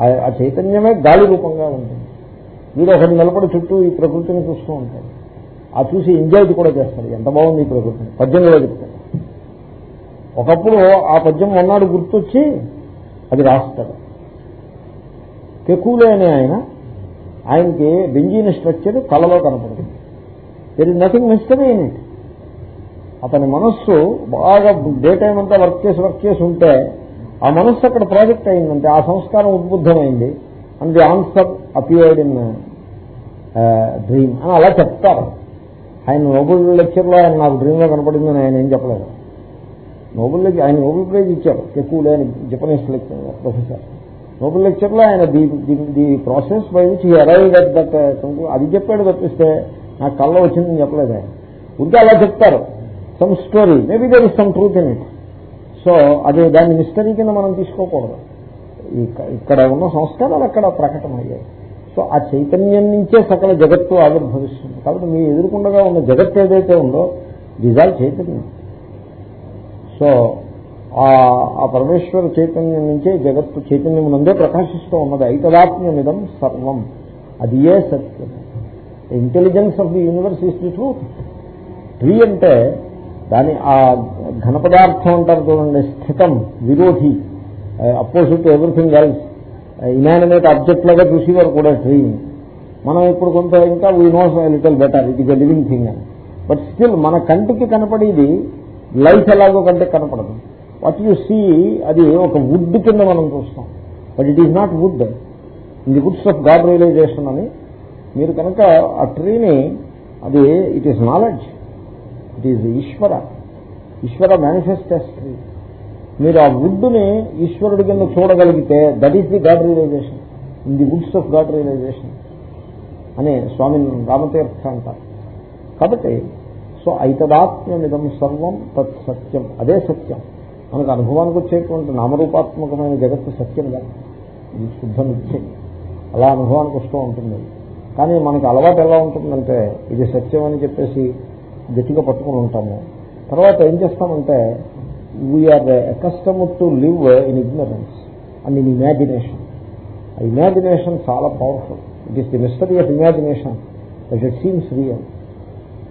ఆ చైతన్యమే గాలి రూపంగా ఉంటుంది. వీడు ఒకటి నిలబడి చుట్టూ ఈ ప్రకృతిని చూస్తూ ఉంటాడు. ఆ చూసి ఎంజాయ్ కూడా చేస్తాడు. ఎంత బాగుంది ఈ ప్రకృతిని? పద్యంలో చెప్తాడు. ఒకప్పుడు ఆ పద్యం మొన్నాడు గుర్తొచ్చి అది రాస్తాడు. కెకూలే అనే ఆయన ఆయనకి బెంజీన్ స్ట్రక్చర్ కళలో కనపడుతుంది there is nothing mystery in it అతని మనస్సు బాగా డే టైం అంతా వర్క్ చేసి వర్క్ చేసి ఉంటే ఆ మనస్సు అక్కడ ప్రాజెక్ట్ అయిందంటే ఆ సంస్కారం ఉద్బుద్ధమైంది. And the answer appeared in dream అని అలా చెప్తారు. ఆయన నోబుల్ లెక్చర్లో ఆయన నాకు డ్రీమ్లో కనపడిందని ఆయన ఏం చెప్పలేదు. నోబుల్ ఆయన నోబుల్ ప్రైజ్ ఇచ్చారు. ఎక్కువ లేని జపనీస్ లెక్చర్ ప్రొఫెసర్ నోబుల్ లెక్చర్లో ఆయన the the process by which arrive at that అది చెప్పాడు తప్పిస్తే నాకు కళ్ళ వచ్చిందని చెప్పలేదు ఆయన. ఉంటే అలా చెప్తారు. Some story maybe there is some truth in it so అది దాని మిస్టరీ కింద మనం తీసుకోకూడదు. ఇక్కడ ఉన్న సంస్కారాలు అక్కడ ప్రకటమయ్యాయి. సో ఆ చైతన్యం నుంచే సకల జగత్తు ఆవిర్భవిస్తుంది. కాబట్టి మీ ఎదురుకుండగా ఉన్న జగత్ ఏదైతే ఉందో దిజాల్ చైతన్యం. సో ఆ పరమేశ్వర చైతన్యం నుంచే జగత్తు చైతన్యం నుండే ప్రకాశిస్తూ ఉన్నది. ఐకదాత్మ్యమిదం సర్వం. అది ఏ సత్యం? Intelligence of the universe is the truth tree అంటే దాని ఆ ఘన పదార్థం అంటారు చూడండి స్థితం విరోధి. Opposite everything else inanimate object లాగా చూసేవారు కూడా ట్రీ మనం ఇప్పుడు కొంత ఇంకా we knows little better it is a living thing అని బట్ స్టిల్ మన కంటికి కనపడేది లైఫ్ ఎలాగో కంటే కనపడదు. వాట్ యు సీ అది ఒక వుడ్ కింద మనం చూస్తాం. But it is not wood in the woods of God realization అని మీరు కనుక ఆ ట్రీని అది it is knowledge it is Ishwara Ishwara manifests tree మీరు ఆ వుడ్ని ఈశ్వరుడి కింద చూడగలిగితే that is the God realization in the woods of God realization అని స్వామి రామతీర్థ అంటారు. కాబట్టి సో ఐతదాత్మ్యమిదం సర్వం తత్ సత్యం. అదే సత్యం. మనకు అనుభవానికి వచ్చేటువంటి నామరూపాత్మకమైన జగత్తు సత్యం కాదు. ఇది శుద్ధ నిత్యం. అలా అనుభవానికి వస్తూ ఉంటుంది. కానీ మనకి అలవాటు ఎలా ఉంటుందంటే ఇది సత్యం అని చెప్పేసి గట్టిగా పట్టుకుని ఉంటాము. తర్వాత ఏం చేస్తామంటే we are accustomed to live in ignorance and in imagination ఆ ఇమాజినేషన్ చాలా powerful it is the mystery of imagination that it seems real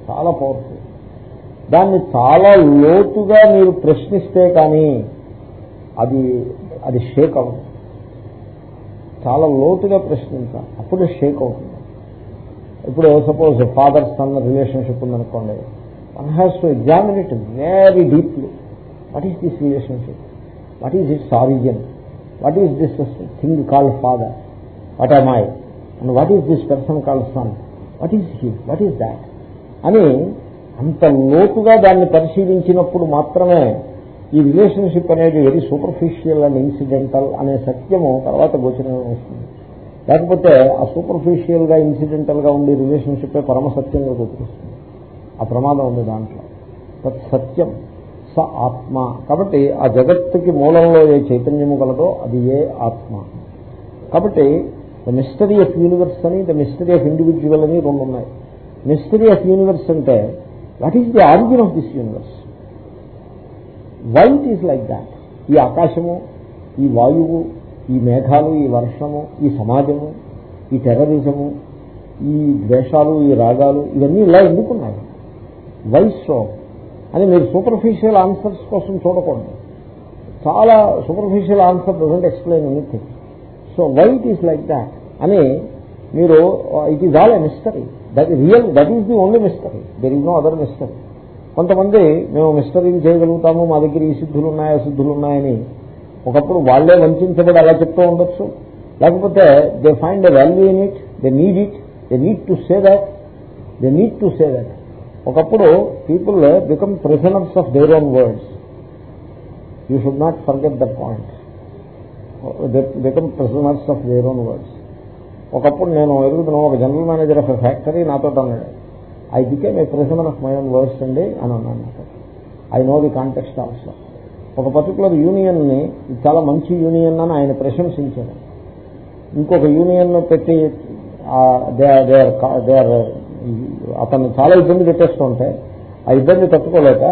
చాలా పవర్ఫుల్ దాన్ని చాలా లోతుగా మీరు ప్రశ్నిస్తే కానీ అది అది షేక్ అవుతుంది చాలా లోతుగా ప్రశ్నించాలి అప్పుడు షేక్ అవుతుంది. ఇప్పుడు సపోజ్ ఫాదర్ సన్ రిలేషన్షిప్ ఉందనుకోండి. One has to examine it very deeply what is this relationship what is its origin what is this thing called father what am I and what is this person called son what is he what is that అని అంత లోతుగా దాన్ని పరిశీలించినప్పుడు మాత్రమే ఈ relationship అనేది very superficial and incidental అనే సత్యము తర్వాత గోచరం వస్తుంది. లేకపోతే ఆ సూపర్ఫిషియల్గా ఇన్సిడెంటల్గా ఉండే రిలేషన్షిప్ పరమ సత్యంగా ఆ ప్రమాదం ఉంది దాంట్లో. తత్సత్యం స ఆత్మ. కాబట్టి ఆ జగత్తుకి మూలంలో ఏ చైతన్యము కలదో అది ఏ ఆత్మ. కాబట్టి ద మిస్టరీ ఆఫ్ యూనివర్స్ అని ద మిస్టరీ ఆఫ్ ఇండివిజువల్ అని రెండు ఉన్నాయి. మిస్టరీ ఆఫ్ యూనివర్స్ అంటే what is the origin of this universe? Why it is like that. ఈ ఆకాశము ఈ వాయువు ఈ మేఘాలు ఈ వర్షము ఈ సమాజము ఈ టెర్రరిజము ఈ ద్వేషాలు ఈ రాగాలు ఇవన్నీ ఇలా ఎందుకున్నాయి? Why's so? అని మీరు సూపర్ఫిషియల్ ఆన్సర్స్ కోసం చూడకూడదు. చాలా superficial answer doesn't explain anything so why it is like that అని మీరు it is all a mystery that real that is the only mystery there is no other mystery కొంతమంది మేము మిస్టరీని చేయగలుగుతాము మా దగ్గర ఈ సిద్ధులు ఉన్నాయి ఆ ఉన్నాయని. ఒకప్పుడు వాళ్ళే వంచబడి అలా చెప్తూ ఉండొచ్చు. లేకపోతే they find the value in it they need it they need to say that they need to say that ఒకప్పుడు people become prisoners of their own words you should not forget that point become prisoners of their own words ఒకప్పుడు నేను ఎదుగుతున్నాను ఒక general manager of factory నాతో అన్నాడు I became a prisoner of my own words అండి అని అన్నాను I know the context also ఒక పర్టికులర్ యూనియన్ని చాలా మంచి యూనియన్ అని ఆయన ప్రశంసించారు ఇంకొక యూనియన్ పెట్టి దే ఆర్ అతన్ని చాలా ఇబ్బంది పెట్టేస్తుంటే ఆ ఇబ్బంది తట్టుకోలేక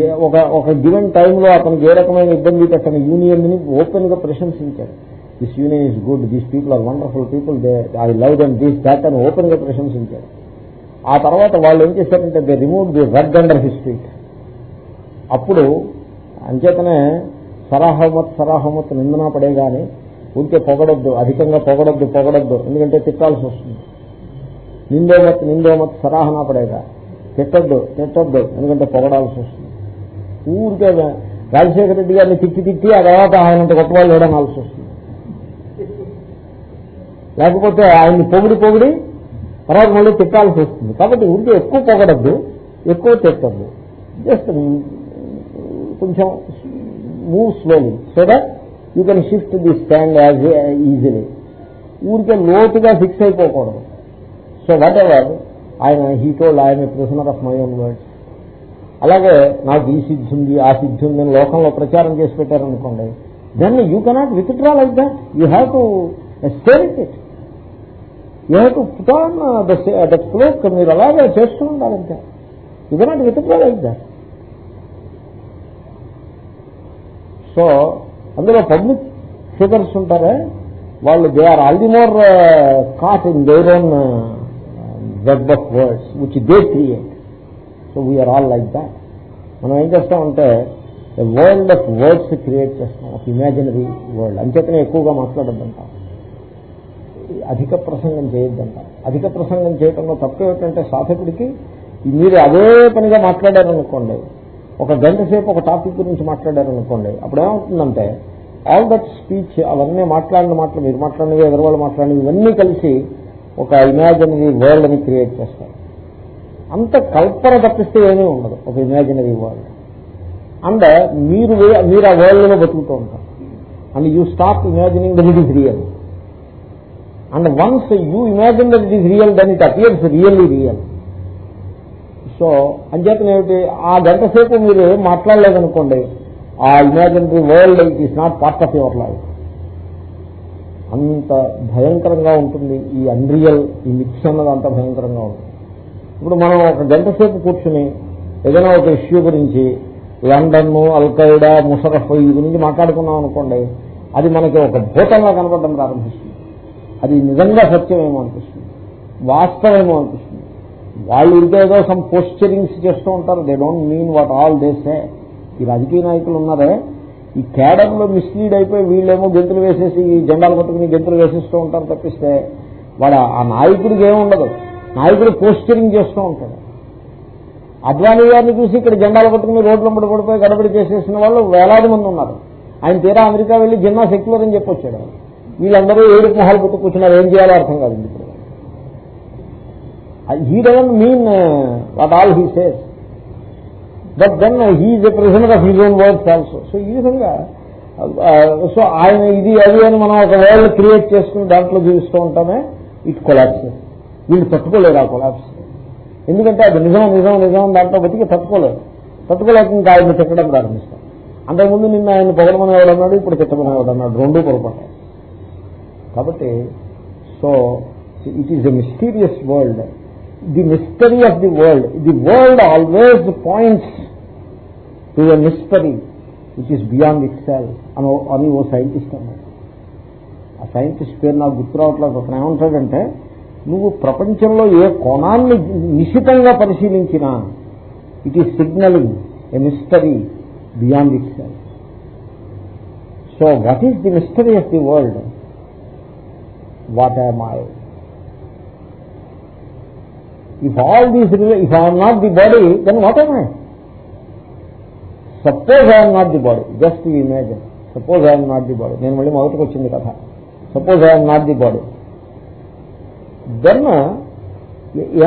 ఏ ఒక ఒక గివెన్ టైంలో అతనికి ఏ రకమైన ఇబ్బంది పెట్టని యూనియన్ని ఓపెన్గా ప్రశంసించారు this union is good these people are wonderful people they I love them these that అని ఓపెన్గా ప్రశంసించారు ఆ తర్వాత వాళ్ళు ఏం చేశారంటే they remove the red under history అప్పుడు అంచేతనే సరాహమత్ సరాహమత్ నిందన పడే గాని ఉంటే పొగడొద్దు అధికంగా పొగడొద్దు పొగడొద్దు ఎందుకంటే తిట్టాల్సి వస్తుంది. నిందోమత్ నిందోమత్ సరాహన పడేగా తిట్టద్దు తిట్టద్దు. ఎందుకంటే పొగడాల్సి వస్తుంది. ఊరికే రాజశేఖర రెడ్డి గారిని తిట్టి తిట్టి ఆ తర్వాత ఆయనంత గొప్ప వాళ్ళు ఏడనాల్సి వస్తుంది. లేకపోతే ఆయన్ని పొగిడి పొగిడి తర్వాత మళ్ళీ తిట్టాల్సి వస్తుంది. కాబట్టి ఊరికే ఎక్కువ పొగడద్దు ఎక్కువ తిట్టద్దు. జస్ట్ కొంచెం move slowly so that you can shift the stand as easily ఊరికే లోతుగా ఫిక్స్ అయిపోకూడదు. సో వాట్ ఎవర్ ఆయన హీటో ఆయన prisoner of my own words అలాగే నాకు ఈ సిద్ధి ఉంది ఆ సిద్ధి ఉంది అని లోకంలో ప్రచారం చేసి పెట్టారనుకోండి then you cannot withdraw like that you have to state it you have to put on that cloak మీరు అలాగే చేస్తూ ఉండాలంటే you cannot withdraw like that so అందులో పబ్లిక్ ఫిగర్స్ ఉంటారే వాళ్ళు they are all the more caught in their own web of words which they create so we are all like that మనం ఏం చేస్తామంటే వరల్డ్ ఆఫ్ వర్డ్స్ క్రియేట్ చేస్తాం ఒక imaginary world అంచేతనే ఎక్కువగా మాట్లాడద్దంటాం. అధిక ప్రసంగం చేయొద్దంట. అధిక ప్రసంగం చేయడంలో తప్పు ఏమిటంటే సాధకుడికి మీరు అదే పనిగా మాట్లాడారనుకోండి ఒక గంట సేపు ఒక టాపిక్ గురించి మాట్లాడారనుకోండి అప్పుడు ఏమవుతుందంటే ఆల్ దట్ స్పీచ్ అవన్నీ మాట్లాడిన మాటలు మీరు మాట్లాడినవి ఎదురువాళ్ళు మాట్లాడినవి ఇవన్నీ కలిసి ఒక ఇమాజినరీ వరల్డ్ అని క్రియేట్ చేస్తారు. అంత కల్పన తప్పిస్తే ఏమీ ఉండదు ఒక ఇమాజినరీ వరల్డ్ అండ్ మీరు మీరు ఆ వరల్డ్లో బతుకుతూ ఉంటారు. And you stop imagining that it is real and once you imagine that it is real then it appears really real so అంచేతనేమిటి ఆ గంట సేపు మీరు ఏం మాట్లాడలేదనుకోండి ఆ imaginary world it is not part of your life అంత భయంకరంగా ఉంటుంది ఈ అన్రియల్ ఈ మిక్స్ అన్నది అంత భయంకరంగా ఉంటుంది. ఇప్పుడు మనం ఒక గంట సేపు కూర్చుని ఏదైనా ఒక ఇష్యూ గురించి లండన్ అల్ఖైడా ముషరఫ్ ఈ గురించి మాట్లాడుకున్నాం అనుకోండి అది మనకి ఒక భూతంగా కనపడడం ప్రారంభిస్తుంది. అది నిజంగా సత్యమేమో అనిపిస్తుంది. వాస్తవమేమో అనిపిస్తుంది. వాళ్ళు ఇంకేదో సమ్ పోస్చరింగ్స్ చేస్తూ ఉంటారు. They don't mean what all they say ఈ రాజకీయ నాయకులు ఉన్నారే ఈ కేడర్లో మిస్లీడ్ అయిపోయి వీళ్ళేమో గెంతులు వేసేసి ఈ జెండాలు పట్టుకుని గెంతులు వేసేస్తూ ఉంటారు తప్పిస్తే వాడు ఆ నాయకుడికి ఏముండదు నాయకుడు పోస్చరింగ్ చేస్తూ ఉంటాడు. అద్వానీ గారిని చూసి ఇక్కడ జెండాలు పట్టుకుని రోడ్లు పడి పడిపోయి గడబడి చేసేసిన వాళ్ళు వేలాది మంది ఉన్నారు. ఆయన తీరా అమెరికా వెళ్ళి జిన్నా సెక్యులర్ అని చెప్పొచ్చాడు. వీళ్ళందరూ ఏడు మొహాలు పుట్టు కూర్చున్నారు. ఏం చేయాలో అర్థం కాదు ఇప్పుడు he doesn't mean what all he says. But then he's a president of his own words also so ఈ విధంగా సో ఆయన ఇది అది అని మనం ఒక వరల్డ్ క్రియేట్ చేసుకుని దాంట్లో జీవిస్తూ ఉంటామే ఇట్ కొలాప్స్ వీళ్ళు తట్టుకోలేరు ఆ కొలాప్స్ ఎందుకంటే అది నిజం నిజం నిజం దాంట్లో బతికి తట్టుకోలేదు తట్టుకోలేక ఇంకా ఆయన తిట్టడం ప్రారంభిస్తాం అంతకుముందు నిన్న ఆయన పొగడమని ఎవడన్నాడు ఇప్పుడు తిట్టమని ఎవడన్నాడు రెండు పొరపాటు. కాబట్టి so it is a mysterious world the mystery of the world the world always points to a mystery which is beyond itself అని అని ఓ సైంటిస్ట్ అన్నాడు. ఆ సైంటిస్ట్ పేరు నాకు గుర్తు రావట్లేదు. అతను ఏమంటాడంటే నువ్వు ప్రపంచంలో ఏ కోణాన్ని నిశితంగా పరిశీలించినా it is signalling a mystery beyond itself so what is the mystery of the world what I my if all these, if I am not the body, then what am suppose I'm not the body just ఈ just suppose I'm not the body నేను మళ్ళీ మొదటికి వచ్చింది కథ. Suppose I'm not the body then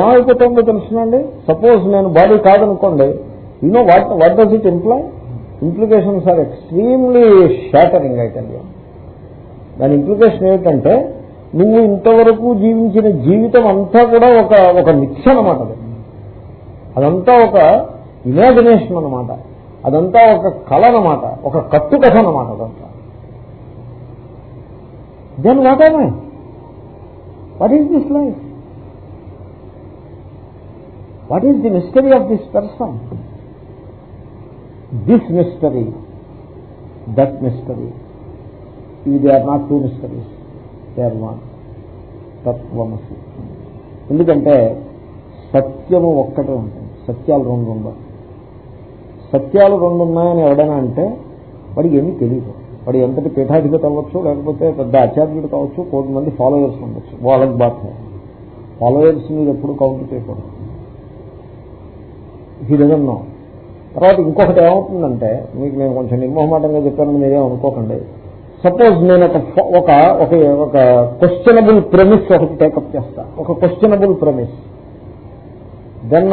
ఏమైపోతుందో తెలుసునండి? Suppose నేను body కాదనుకోండి. You know what what does it imply implications are extremely shattering అయితే దాని ఇంప్లికేషన్ ఏమిటంటే నువ్వు ఇంతవరకు జీవించిన జీవితం అంతా కూడా ఒక ఒక మిక్స్ అనమాట అదంతా ఒక ఇమాజినేషన్ అనమాట అదంతా ఒక కళ అనమాట ఒక కట్టుకథ అనమాట అదంతా. Then what I what is this life what is the mystery of this person this mystery that mystery ఇది are not two mysteries one తత్వమసి ఎందుకంటే సత్యము ఒక్కటే ఉంటుంది. సత్యాలు రెండు ఉండవు. సత్యాలు రెండు ఉన్నాయని ఎవడైనా అంటే వాడికి ఏమీ తెలియదు వాడు ఎంతటి పీఠాధిపతి అవ్వచ్చు లేకపోతే పెద్ద ఆచార్యుడు కావచ్చు కోటి మంది ఫాలోయర్స్ ఉండొచ్చు. వాళ్ళకి బాధ ఫాలోయర్స్ మీరు ఎప్పుడు కౌంట్ చేయకూడదు. ఈ నో తర్వాత ఇంకొకటి ఏమవుతుందంటే మీకు నేను కొంచెం నిర్మోహమాటంగా చెప్పానని మీరేం అనుకోకండి. సపోజ్ నేను ఒక ఒక ఒక క్వశ్చనబుల్ ప్రమిస్ ఒకటి టేకప్ చేస్తా. ఒక questionable premise then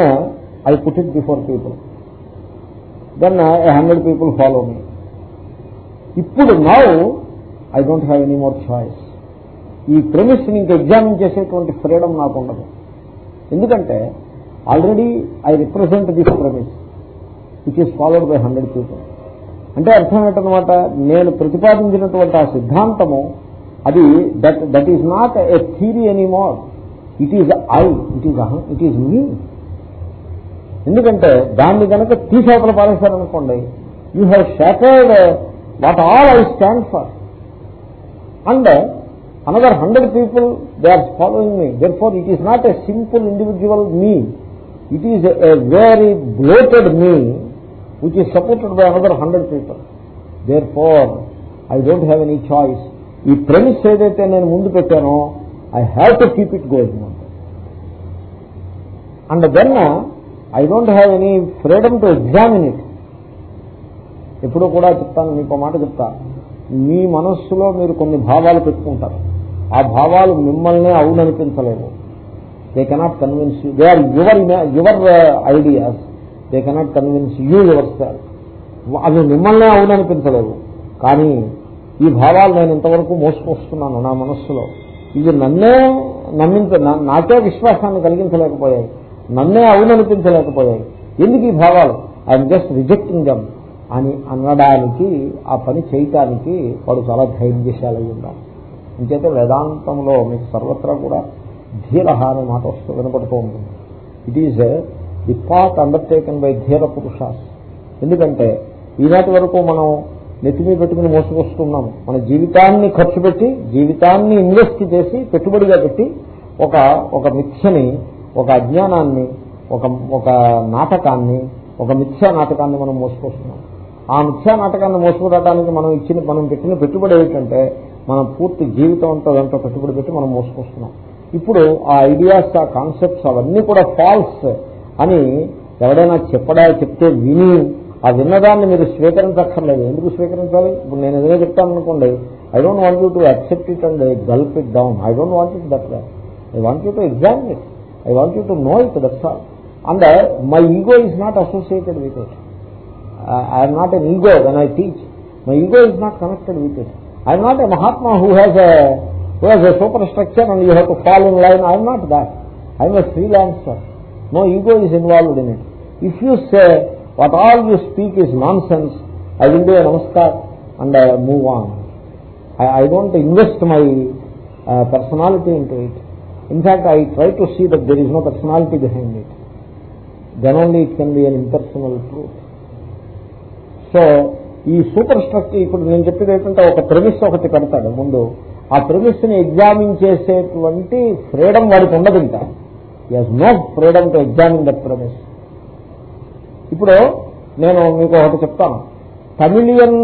I put it before people then a hundred people follow me ఇప్పుడు now I don't have any more choice ఈ ప్రమిస్ ఇంక ఎగ్జామిన్ చేసేటువంటి ఫ్రీడమ్ నాకు ఉండదు. ఎందుకంటే already I represent this premise which is followed by hundred people అంటే అర్థం ఏంటనమాట నేను ప్రతిపాదించినటువంటి ఆ సిద్ధాంతము అది that that is not a theory anymore it is I it is అహం ఇట్ ఈజ్ మీ ఎందుకంటే దాన్ని కనుక తీసేపలు పారేశారనుకోండి you have shattered what all I stand for and another hundred people they are following me therefore it is not a simple individual me it is a very bloated me which is supported by another hundred people there Therefore, I don't have any choice ఈ premise ఏదైతే నేను ముందు పెట్టానో I have to keep it going and then I don't have any freedom to examine it ఎప్పుడూ కూడా చెప్తాను మీకు మాట చెప్తా. మీ మనస్సులో మీరు కొన్ని భావాలు పెట్టుకుంటారు. ఆ భావాలు మిమ్మల్ని అవుననిపించలేవు. They cannot convince you they are your your ideas they cannot convince you yourself అవి మిమ్మల్నే అవుననిపించలేవు. కానీ ఈ భావాలు నేను ఇంతవరకు మోసుకొస్తున్నాను నా మనస్సులో. ఇవి నన్నే నమ్మించ నాకే విశ్వాసాన్ని కలిగించలేకపోయాయి. నన్నే అవుననిపించలేకపోయాయి ఎందుకు ఈ భావాలు? ఐఎమ్ జస్ట్ రిజెక్టింగ్ దమ్ అని అనడానికి ఆ పని చేయటానికి వాడు చాలా ధైర్యశాలి ఉండాలి ఇంకైతే వేదాంతంలో మీకు సర్వత్రా కూడా ధీర అనే మాట వస్తూ వినపడుతూ ఉంటుంది. It is the path undertaken by ధీర పురుషాస్ ఎందుకంటే ఈనాటి వరకు మనం నెత్తిమీ పెట్టుకుని మోసుకొస్తున్నాము. మన జీవితాన్ని ఖర్చు పెట్టి జీవితాన్ని ఇన్వెస్ట్ చేసి పెట్టుబడిగా పెట్టి ఒక ఒక మిథ్యని ఒక అజ్ఞానాన్ని ఒక ఒక నాటకాన్ని ఒక మిథ్యా నాటకాన్ని మనం మోసుకొస్తున్నాం. ఆ మిథ్యా నాటకాన్ని మోసుకురావడానికి మనం ఇచ్చిన మనం పెట్టిన పెట్టుబడి ఏమిటంటే మనం పూర్తి జీవితం అంతా దాంట్లో పెట్టుబడి పెట్టి మనం మోసుకొస్తున్నాం. ఇప్పుడు ఆ ఐడియాస్ ఆ కాన్సెప్ట్స్ అవన్నీ కూడా ఫాల్స్ అని ఎవడైనా చెప్పడా చెప్తే విని ఆ విన్నదాన్ని మీరు స్వీకరించక్కర్లేదు. ఎందుకు స్వీకరించాలి? ఇప్పుడు నేను ఏదైనా చెప్తాను అనుకోండి I don't want you to accept it and gulp it down I don't want it that I want you to exam it I want you to know it, that's all. And uh, my ego is not associated with it. Uh, I am not an ego when I teach. My ego is not connected with it. I am not a Mahatma who has a who has a superstructure and you have to fall in line. I am not that. I am a freelancer. No ego is involved in it. If you say what all you speak is nonsense, I will do a namaskar and I move on. I, I don't invest my personality into it. It in fact I try to see that there is no personality behind it then only it can be an impersonal truth so ఈ super structure ఇప్పుడు నేను చెప్పేది ఏంటంటే ఒక premise ఒకటి పెడతాడు. ముందు ఆ ప్రెమిస్ని ఎగ్జామిన్ చేసేటువంటి ఫ్రీడమ్ వాడికి ఉండదు ఇంకా as no freedom to examine that premise ఇప్పుడు నేను మీకు ఒకటి చెప్తాను. తమిళియన్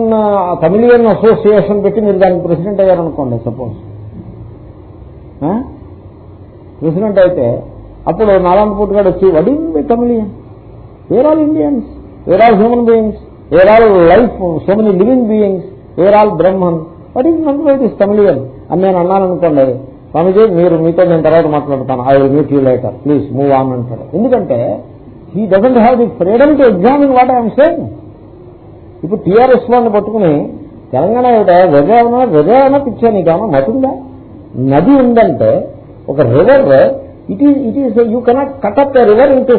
తమిళియన్ అసోసియేషన్ పెట్టి మీరు దానికి ప్రెసిడెంట్ అయ్యారనుకోండి సపోజ్ ప్రెసిడెంట్ అయితే అప్పుడు నారాయణపూట్ గారు వచ్చి what by Tamilian where all Indians where all human beings where all life so many living beings where all Brahman what is number by this Tamilian అని నేను అన్నాను అనుకోండి స్వామిజీ మీరు మీతో నేను తర్వాత మాట్లాడతాను. I will meet you later please move on అంటాడు. ఎందుకంటే he doesn't have the freedom to examine what I'm same ఇప్పుడు టీఆర్ఎస్ వాళ్ళని పట్టుకుని తెలంగాణ వెజావన వెజావన పిచ్చా నీకేమో మతుందా? నది ఉందంటే ఒక river it is it is you cannot cut up up the river to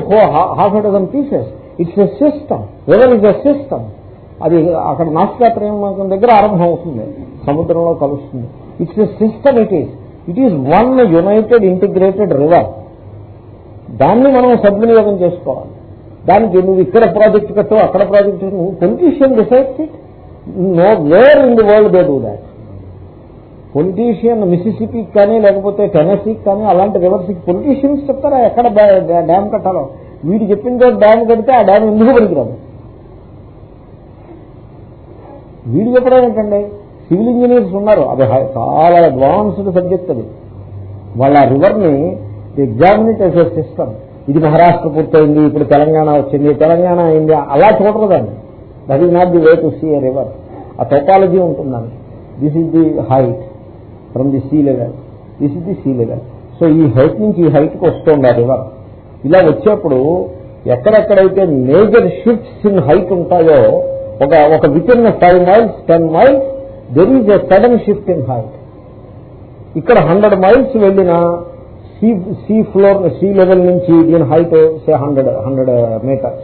half dozen pieces it's a system river is a system అది అక్కడ నాస్కా దగ్గర ఆరంభం అవుతుంది. సముద్రంలో కలుస్తుంది. It's a system it is it is one united integrated river దాన్ని మనం సద్వినియోగం చేసుకోవాలి. దానికి నువ్వు ఇక్కడ ప్రాజెక్ట్ కట్టు అక్కడ ప్రాజెక్ట్ నువ్వు politician decides it nowhere in the world they do that politician మిసిసిపికి కానీ లేకపోతే టెనసీకి కానీ అలాంటి రివర్స్కి పొలిటీషియన్స్ చెప్తారా? ఎక్కడ డ్యామ్ కట్టాలో? వీడు చెప్పిన డ్యామ్ కడితే ఆ డ్యామ్ ఎందుకు పనికిరాదు? వీడు చెప్పడం ఏంటండి? సివిల్ ఇంజనీర్స్ ఉన్నారు. అది చాలా అడ్వాన్స్డ్ సబ్జెక్ట్ అది. వాళ్ళ రివర్ని ఎగ్జామినేట్ చేసే సిస్టమ్. ఇది మహారాష్ట్ర పూర్తయింది ఇప్పుడు తెలంగాణ వచ్చింది తెలంగాణ అయింది అలా చూడరు దాన్ని that is not the way to see a river ఆ టోపాలజీ ఉంటుందని. This is the height from the sea level this is the sea level so ఈ హైట్ నుంచి ఈ హైట్కి వస్తుంది ఆ రివర్ ఇలా వచ్చేప్పుడు ఎక్కడెక్కడైతే మేజర్ షిఫ్ట్స్ ఇన్ హైట్ ఉంటాయో ఒక ఒక within five miles ten miles there is a sudden shift in height ఇక్కడ హండ్రెడ్ మైల్స్ వెళ్ళిన sea sea floor sea level నుంచి దీని height say hundred hundred metres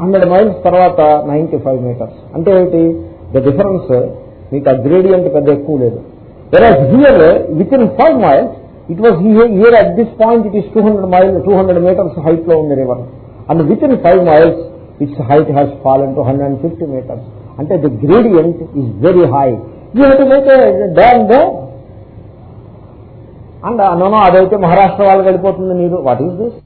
hundred miles తర్వాత నైన్టీ ఫైవ్ మీటర్స్ అంటే ఏంటి? ద డిఫరెన్స్ మీకు ఆ gradient పెద్ద ఎక్కువ లేదు. Whereas here within five miles it was here at this point it is two hundred mile two hundred metres హైట్లో ఉంది river and within five miles its height has fallen to hundred and fifty metres అంటే the gradient is very high you have to make dam they and no no అదైతే మహారాష్ట్ర వాళ్ళకి వెళ్ళిపోతుంది నీరు what is this